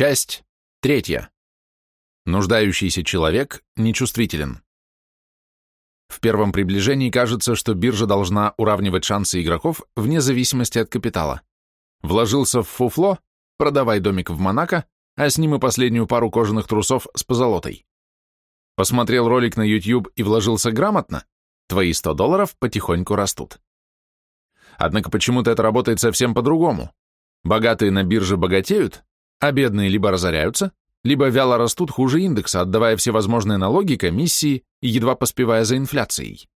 Часть третья. Нуждающийся человек нечувствителен. В первом приближении кажется, что биржа должна уравнивать шансы игроков вне зависимости от капитала. Вложился в фуфло, продавай домик в Монако, а с ним и последнюю пару кожаных трусов с позолотой. Посмотрел ролик на YouTube и вложился грамотно, твои 100 долларов потихоньку растут. Однако почему-то это работает совсем по-другому. Богатые на бирже богатеют, а бедные либо разоряются, либо вяло растут хуже индекса, отдавая всевозможные налоги, комиссии и едва поспевая за инфляцией.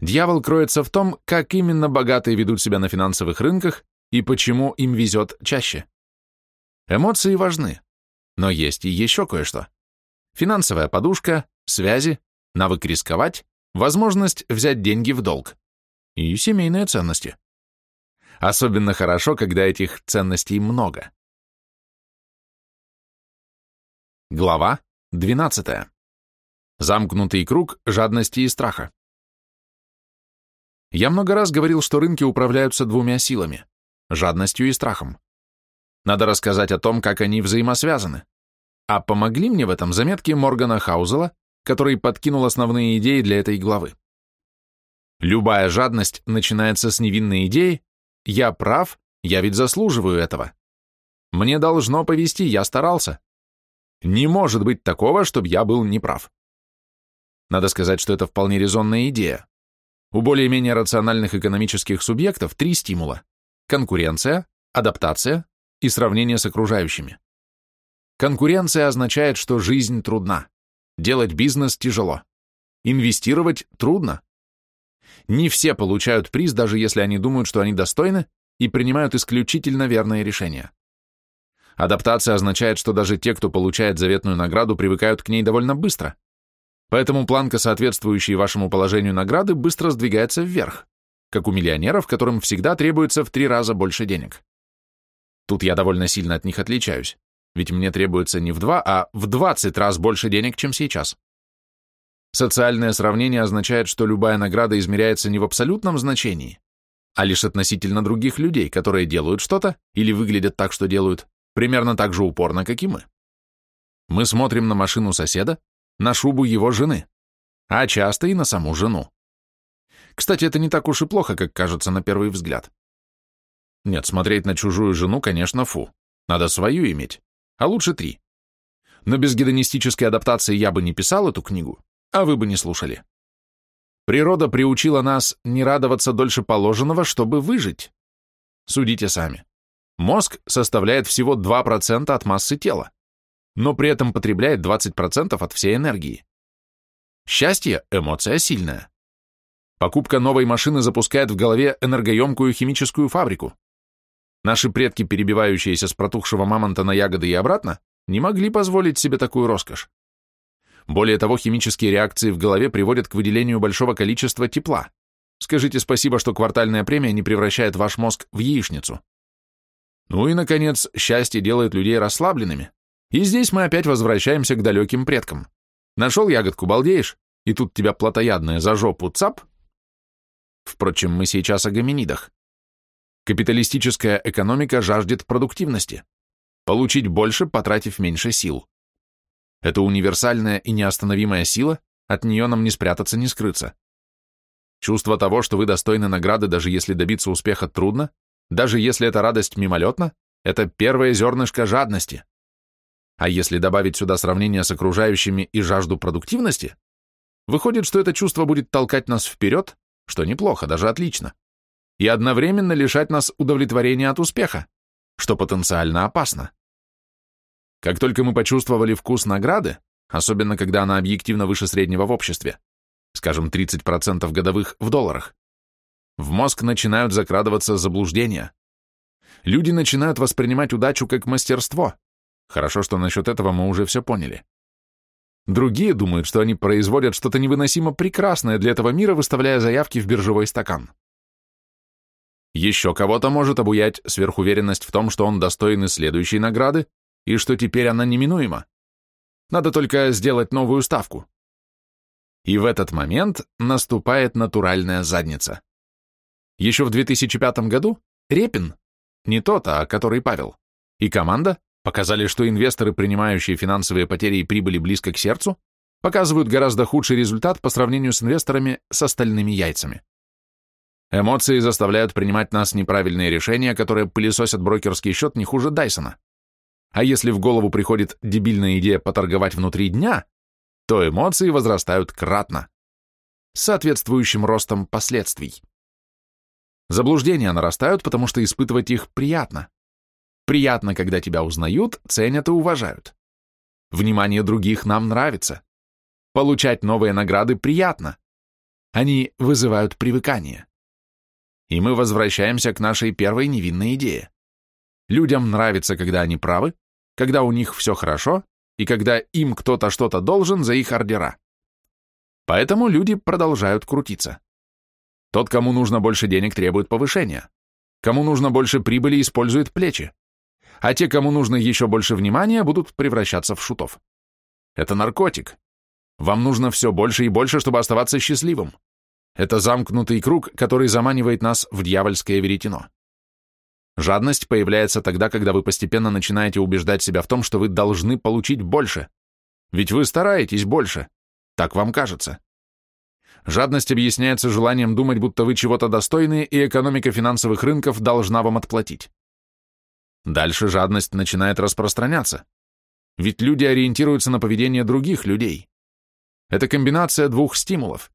Дьявол кроется в том, как именно богатые ведут себя на финансовых рынках и почему им везет чаще. Эмоции важны, но есть и еще кое-что. Финансовая подушка, связи, навык рисковать, возможность взять деньги в долг и семейные ценности. Особенно хорошо, когда этих ценностей много. Глава 12. Замкнутый круг жадности и страха. Я много раз говорил, что рынки управляются двумя силами – жадностью и страхом. Надо рассказать о том, как они взаимосвязаны. А помогли мне в этом заметки Моргана Хаузела, который подкинул основные идеи для этой главы. Любая жадность начинается с невинной идеи «я прав, я ведь заслуживаю этого». Мне должно повести, я старался. Не может быть такого, чтобы я был неправ. Надо сказать, что это вполне резонная идея. У более-менее рациональных экономических субъектов три стимула – конкуренция, адаптация и сравнение с окружающими. Конкуренция означает, что жизнь трудна, делать бизнес тяжело, инвестировать трудно. Не все получают приз, даже если они думают, что они достойны, и принимают исключительно верные решения. Адаптация означает, что даже те, кто получает заветную награду, привыкают к ней довольно быстро. Поэтому планка, соответствующая вашему положению награды, быстро сдвигается вверх, как у миллионеров, которым всегда требуется в три раза больше денег. Тут я довольно сильно от них отличаюсь, ведь мне требуется не в два, а в 20 раз больше денег, чем сейчас. Социальное сравнение означает, что любая награда измеряется не в абсолютном значении, а лишь относительно других людей, которые делают что-то или выглядят так, что делают, примерно так же упорно, как и мы. Мы смотрим на машину соседа, на шубу его жены, а часто и на саму жену. Кстати, это не так уж и плохо, как кажется на первый взгляд. Нет, смотреть на чужую жену, конечно, фу. Надо свою иметь, а лучше три. Но без гедонистической адаптации я бы не писал эту книгу, а вы бы не слушали. Природа приучила нас не радоваться дольше положенного, чтобы выжить. Судите сами. Мозг составляет всего 2% от массы тела, но при этом потребляет 20% от всей энергии. Счастье – эмоция сильная. Покупка новой машины запускает в голове энергоемкую химическую фабрику. Наши предки, перебивающиеся с протухшего мамонта на ягоды и обратно, не могли позволить себе такую роскошь. Более того, химические реакции в голове приводят к выделению большого количества тепла. Скажите спасибо, что квартальная премия не превращает ваш мозг в яичницу. Ну и, наконец, счастье делает людей расслабленными. И здесь мы опять возвращаемся к далеким предкам. Нашел ягодку, балдеешь, и тут тебя плотоядная за жопу цап. Впрочем, мы сейчас о гоминидах. Капиталистическая экономика жаждет продуктивности. Получить больше, потратив меньше сил. Это универсальная и неостановимая сила, от нее нам не спрятаться, не скрыться. Чувство того, что вы достойны награды, даже если добиться успеха трудно, даже если эта радость мимолетна, это первое зернышко жадности. А если добавить сюда сравнение с окружающими и жажду продуктивности, выходит, что это чувство будет толкать нас вперед, что неплохо, даже отлично, и одновременно лишать нас удовлетворения от успеха, что потенциально опасно. Как только мы почувствовали вкус награды, особенно когда она объективно выше среднего в обществе, скажем, 30% годовых в долларах, в мозг начинают закрадываться заблуждения. Люди начинают воспринимать удачу как мастерство. Хорошо, что насчет этого мы уже все поняли. Другие думают, что они производят что-то невыносимо прекрасное для этого мира, выставляя заявки в биржевой стакан. Еще кого-то может обуять сверхуверенность в том, что он достоин и следующей награды, и что теперь она неминуема. Надо только сделать новую ставку. И в этот момент наступает натуральная задница. Еще в 2005 году Репин, не тот, а который Павел, и команда Показали, что инвесторы, принимающие финансовые потери и прибыли близко к сердцу, показывают гораздо худший результат по сравнению с инвесторами с остальными яйцами. Эмоции заставляют принимать нас неправильные решения, которые пылесосят брокерский счет не хуже Дайсона. А если в голову приходит дебильная идея поторговать внутри дня, то эмоции возрастают кратно, с соответствующим ростом последствий. Заблуждения нарастают, потому что испытывать их приятно. Приятно, когда тебя узнают, ценят и уважают. Внимание других нам нравится. Получать новые награды приятно. Они вызывают привыкание. И мы возвращаемся к нашей первой невинной идее. Людям нравится, когда они правы, когда у них все хорошо, и когда им кто-то что-то должен за их ордера. Поэтому люди продолжают крутиться. Тот, кому нужно больше денег, требует повышения. Кому нужно больше прибыли, использует плечи. А те, кому нужно еще больше внимания, будут превращаться в шутов. Это наркотик. Вам нужно все больше и больше, чтобы оставаться счастливым. Это замкнутый круг, который заманивает нас в дьявольское веретено. Жадность появляется тогда, когда вы постепенно начинаете убеждать себя в том, что вы должны получить больше. Ведь вы стараетесь больше. Так вам кажется. Жадность объясняется желанием думать, будто вы чего-то достойны, и экономика финансовых рынков должна вам отплатить. Дальше жадность начинает распространяться. Ведь люди ориентируются на поведение других людей. Это комбинация двух стимулов.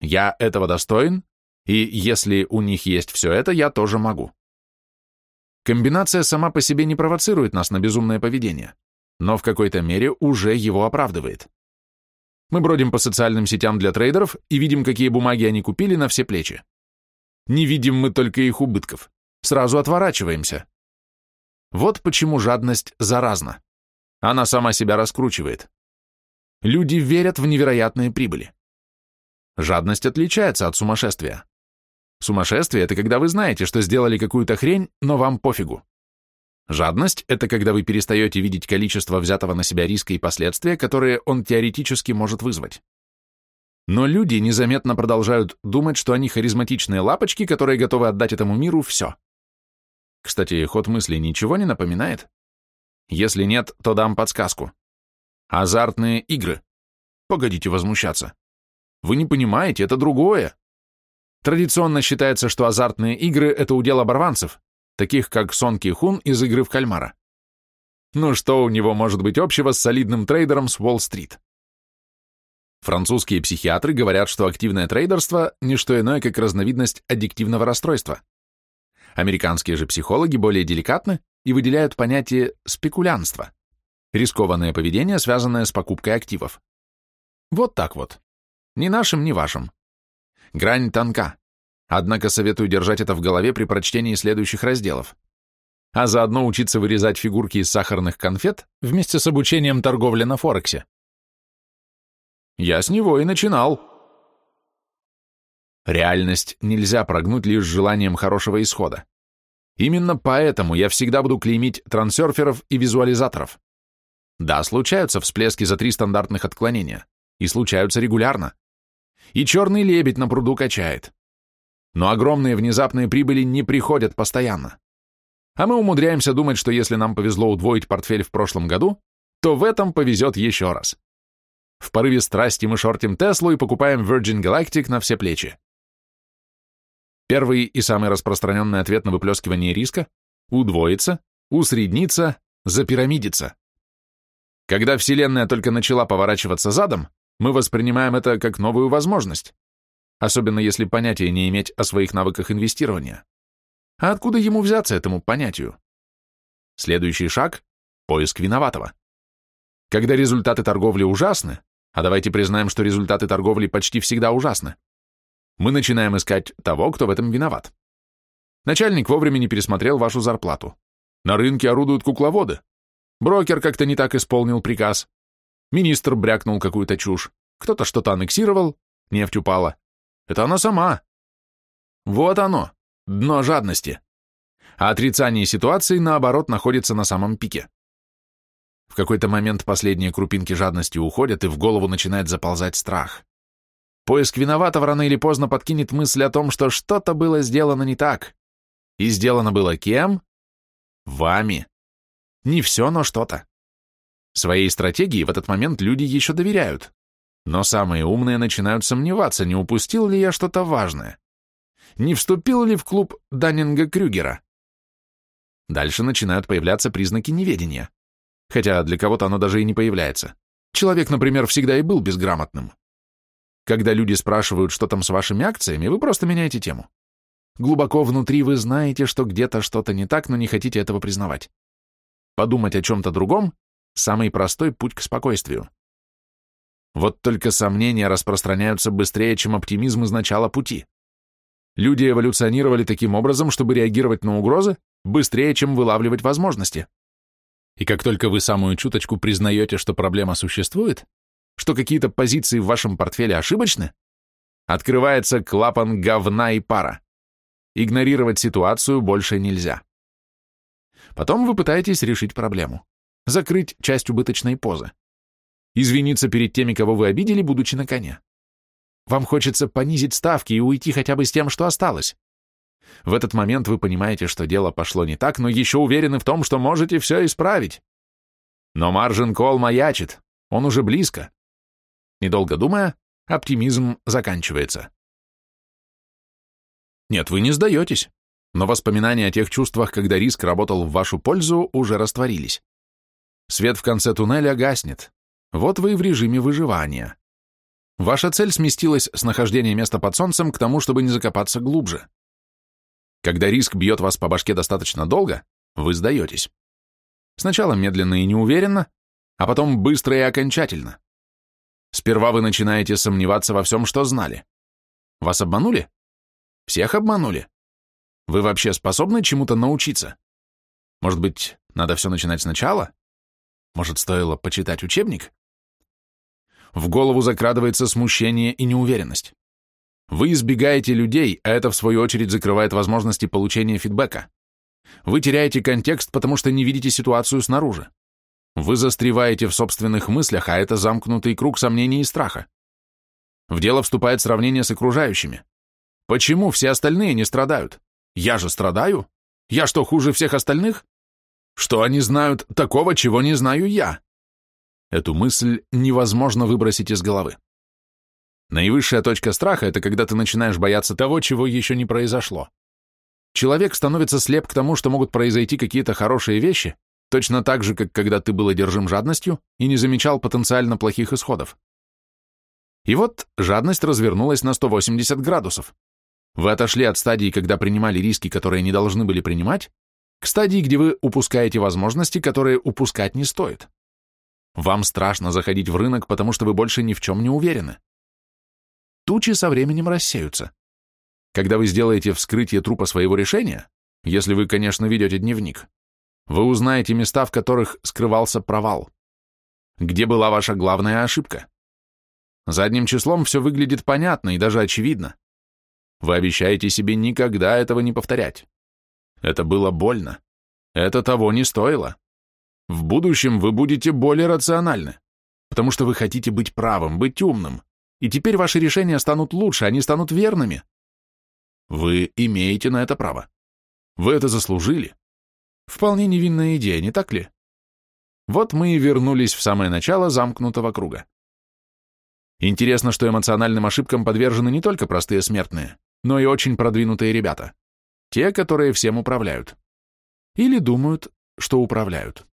Я этого достоин, и если у них есть все это, я тоже могу. Комбинация сама по себе не провоцирует нас на безумное поведение, но в какой-то мере уже его оправдывает. Мы бродим по социальным сетям для трейдеров и видим, какие бумаги они купили на все плечи. Не видим мы только их убытков. Сразу отворачиваемся. Вот почему жадность заразна. Она сама себя раскручивает. Люди верят в невероятные прибыли. Жадность отличается от сумасшествия. Сумасшествие – это когда вы знаете, что сделали какую-то хрень, но вам пофигу. Жадность – это когда вы перестаете видеть количество взятого на себя риска и последствия, которые он теоретически может вызвать. Но люди незаметно продолжают думать, что они харизматичные лапочки, которые готовы отдать этому миру все. Кстати, ход мысли ничего не напоминает? Если нет, то дам подсказку. Азартные игры. Погодите возмущаться. Вы не понимаете, это другое. Традиционно считается, что азартные игры – это удел оборванцев, таких как Сон Ки Хун из игры в кальмара. Ну что у него может быть общего с солидным трейдером с Уолл-стрит? Французские психиатры говорят, что активное трейдерство – не что иное, как разновидность аддиктивного расстройства. Американские же психологи более деликатны и выделяют понятие спекулянства – рискованное поведение, связанное с покупкой активов. Вот так вот. Ни нашим, ни вашим. Грань тонка. Однако советую держать это в голове при прочтении следующих разделов. А заодно учиться вырезать фигурки из сахарных конфет вместе с обучением торговли на Форексе. Я с него и начинал. Реальность нельзя прогнуть лишь желанием хорошего исхода. Именно поэтому я всегда буду клеймить трансерферов и визуализаторов. Да, случаются всплески за три стандартных отклонения, и случаются регулярно. И черный лебедь на пруду качает. Но огромные внезапные прибыли не приходят постоянно. А мы умудряемся думать, что если нам повезло удвоить портфель в прошлом году, то в этом повезет еще раз. В порыве страсти мы шортим Теслу и покупаем Virgin Galactic на все плечи. Первый и самый распространенный ответ на выплескивание риска – удвоиться, усредниться, запирамидиться. Когда Вселенная только начала поворачиваться задом, мы воспринимаем это как новую возможность, особенно если понятия не иметь о своих навыках инвестирования. А откуда ему взяться этому понятию? Следующий шаг – поиск виноватого. Когда результаты торговли ужасны, а давайте признаем, что результаты торговли почти всегда ужасны, мы начинаем искать того, кто в этом виноват. Начальник вовремя не пересмотрел вашу зарплату. На рынке орудуют кукловоды. Брокер как-то не так исполнил приказ. Министр брякнул какую-то чушь. Кто-то что-то аннексировал, нефть упала. Это она сама. Вот оно, дно жадности. А отрицание ситуации, наоборот, находится на самом пике. В какой-то момент последние крупинки жадности уходят, и в голову начинает заползать страх. Поиск виноватого рано или поздно подкинет мысль о том, что что-то было сделано не так. И сделано было кем? Вами. Не все, но что-то. Своей стратегии в этот момент люди еще доверяют. Но самые умные начинают сомневаться, не упустил ли я что-то важное. Не вступил ли в клуб Даннинга-Крюгера? Дальше начинают появляться признаки неведения. Хотя для кого-то оно даже и не появляется. Человек, например, всегда и был безграмотным. Когда люди спрашивают, что там с вашими акциями, вы просто меняете тему. Глубоко внутри вы знаете, что где-то что-то не так, но не хотите этого признавать. Подумать о чем-то другом – самый простой путь к спокойствию. Вот только сомнения распространяются быстрее, чем оптимизм из начала пути. Люди эволюционировали таким образом, чтобы реагировать на угрозы быстрее, чем вылавливать возможности. И как только вы самую чуточку признаете, что проблема существует, что какие-то позиции в вашем портфеле ошибочны, открывается клапан говна и пара. Игнорировать ситуацию больше нельзя. Потом вы пытаетесь решить проблему. Закрыть часть убыточной позы. Извиниться перед теми, кого вы обидели, будучи на коне. Вам хочется понизить ставки и уйти хотя бы с тем, что осталось. В этот момент вы понимаете, что дело пошло не так, но еще уверены в том, что можете все исправить. Но маржин кол маячит, он уже близко. Недолго думая, оптимизм заканчивается. Нет, вы не сдаетесь, но воспоминания о тех чувствах, когда риск работал в вашу пользу, уже растворились. Свет в конце туннеля гаснет. Вот вы и в режиме выживания. Ваша цель сместилась с нахождения места под солнцем к тому, чтобы не закопаться глубже. Когда риск бьет вас по башке достаточно долго, вы сдаетесь. Сначала медленно и неуверенно, а потом быстро и окончательно. Сперва вы начинаете сомневаться во всем, что знали. Вас обманули? Всех обманули? Вы вообще способны чему-то научиться? Может быть, надо все начинать сначала? Может, стоило почитать учебник? В голову закрадывается смущение и неуверенность. Вы избегаете людей, а это в свою очередь закрывает возможности получения фидбэка. Вы теряете контекст, потому что не видите ситуацию снаружи. Вы застреваете в собственных мыслях, а это замкнутый круг сомнений и страха. В дело вступает сравнение с окружающими. Почему все остальные не страдают? Я же страдаю? Я что, хуже всех остальных? Что они знают такого, чего не знаю я? Эту мысль невозможно выбросить из головы. Наивысшая точка страха – это когда ты начинаешь бояться того, чего еще не произошло. Человек становится слеп к тому, что могут произойти какие-то хорошие вещи, точно так же, как когда ты был одержим жадностью и не замечал потенциально плохих исходов. И вот жадность развернулась на 180 градусов. Вы отошли от стадии, когда принимали риски, которые не должны были принимать, к стадии, где вы упускаете возможности, которые упускать не стоит. Вам страшно заходить в рынок, потому что вы больше ни в чем не уверены тучи со временем рассеются. Когда вы сделаете вскрытие трупа своего решения, если вы, конечно, ведете дневник, вы узнаете места, в которых скрывался провал. Где была ваша главная ошибка? Задним числом все выглядит понятно и даже очевидно. Вы обещаете себе никогда этого не повторять. Это было больно. Это того не стоило. В будущем вы будете более рациональны, потому что вы хотите быть правым, быть умным и теперь ваши решения станут лучше, они станут верными. Вы имеете на это право. Вы это заслужили. Вполне невинная идея, не так ли? Вот мы и вернулись в самое начало замкнутого круга. Интересно, что эмоциональным ошибкам подвержены не только простые смертные, но и очень продвинутые ребята. Те, которые всем управляют. Или думают, что управляют.